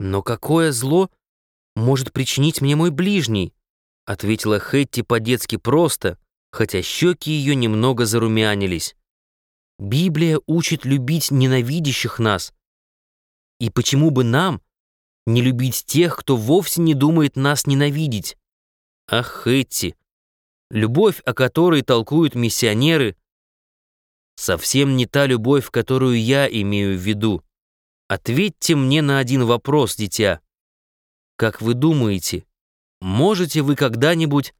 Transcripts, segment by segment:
«Но какое зло может причинить мне мой ближний?» ответила Хэтти по-детски просто, хотя щеки ее немного зарумянились. «Библия учит любить ненавидящих нас. И почему бы нам не любить тех, кто вовсе не думает нас ненавидеть? Ах, Хэтти, любовь, о которой толкуют миссионеры, совсем не та любовь, которую я имею в виду. Ответьте мне на один вопрос, дитя. Как вы думаете, можете вы когда-нибудь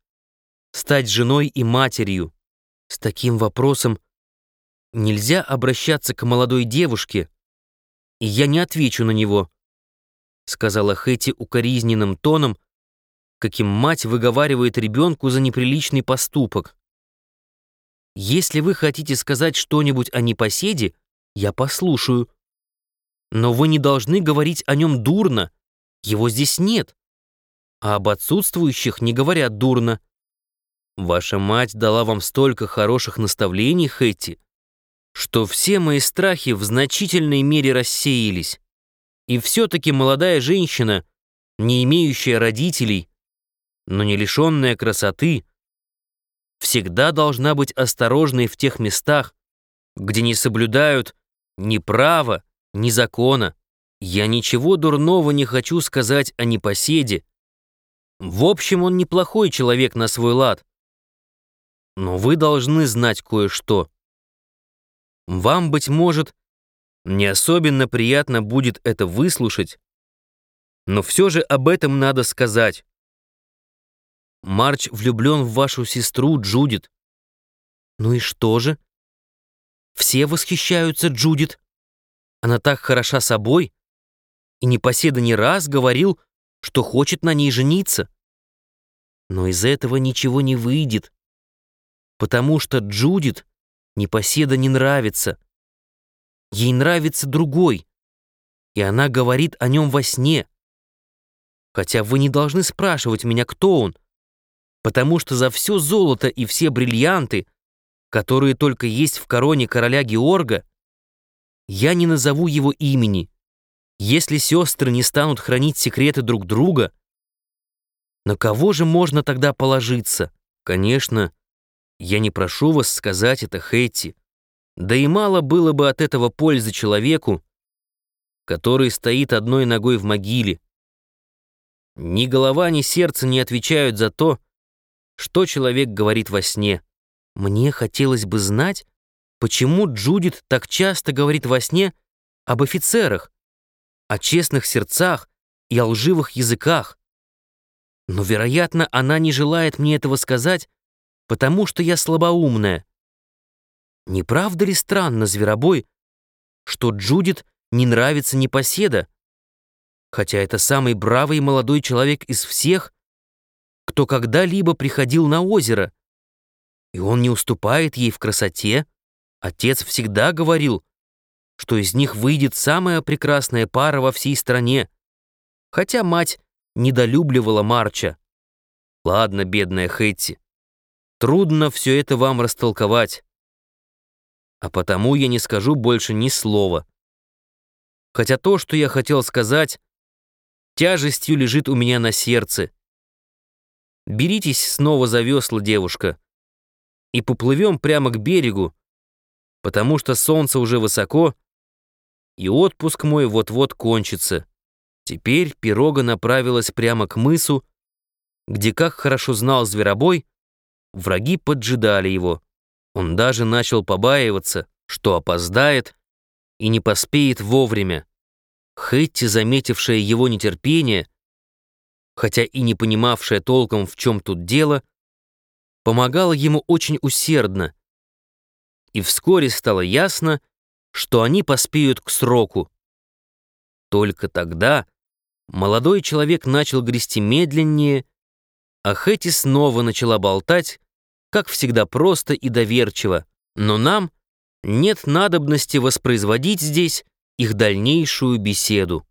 стать женой и матерью? С таким вопросом нельзя обращаться к молодой девушке, и я не отвечу на него, сказала Хэти укоризненным тоном, каким мать выговаривает ребенку за неприличный поступок. Если вы хотите сказать что-нибудь о непоседе, я послушаю. Но вы не должны говорить о нем дурно. Его здесь нет. А об отсутствующих не говорят дурно. Ваша мать дала вам столько хороших наставлений, Хэти, что все мои страхи в значительной мере рассеялись. И все-таки молодая женщина, не имеющая родителей, но не лишенная красоты, всегда должна быть осторожной в тех местах, где не соблюдают ни права, ни закона. Я ничего дурного не хочу сказать о непоседе. В общем, он неплохой человек на свой лад. Но вы должны знать кое-что. Вам, быть может, не особенно приятно будет это выслушать, но все же об этом надо сказать. Марч влюблен в вашу сестру Джудит. Ну и что же? Все восхищаются Джудит. Она так хороша собой, и непоседа не раз говорил, что хочет на ней жениться. Но из этого ничего не выйдет, потому что Джудит непоседа не нравится. Ей нравится другой, и она говорит о нем во сне. Хотя вы не должны спрашивать меня, кто он, потому что за все золото и все бриллианты, которые только есть в короне короля Георга, я не назову его имени. Если сестры не станут хранить секреты друг друга, на кого же можно тогда положиться? Конечно, я не прошу вас сказать это Хэтти. Да и мало было бы от этого пользы человеку, который стоит одной ногой в могиле. Ни голова, ни сердце не отвечают за то, что человек говорит во сне. Мне хотелось бы знать, Почему Джудит так часто говорит во сне об офицерах, о честных сердцах и о лживых языках? Но, вероятно, она не желает мне этого сказать, потому что я слабоумная. Не правда ли странно, зверобой, что Джудит не нравится непоседа, хотя это самый бравый молодой человек из всех, кто когда-либо приходил на озеро, и он не уступает ей в красоте, Отец всегда говорил, что из них выйдет самая прекрасная пара во всей стране, хотя мать недолюбливала Марча. Ладно, бедная Хэтти, трудно все это вам растолковать. А потому я не скажу больше ни слова. Хотя то, что я хотел сказать, тяжестью лежит у меня на сердце. Беритесь снова за весла, девушка, и поплывем прямо к берегу, потому что солнце уже высоко, и отпуск мой вот-вот кончится. Теперь пирога направилась прямо к мысу, где, как хорошо знал зверобой, враги поджидали его. Он даже начал побаиваться, что опоздает и не поспеет вовремя. Хэтти, заметившая его нетерпение, хотя и не понимавшая толком, в чем тут дело, помогала ему очень усердно, и вскоре стало ясно, что они поспеют к сроку. Только тогда молодой человек начал грести медленнее, а Хэти снова начала болтать, как всегда просто и доверчиво, но нам нет надобности воспроизводить здесь их дальнейшую беседу.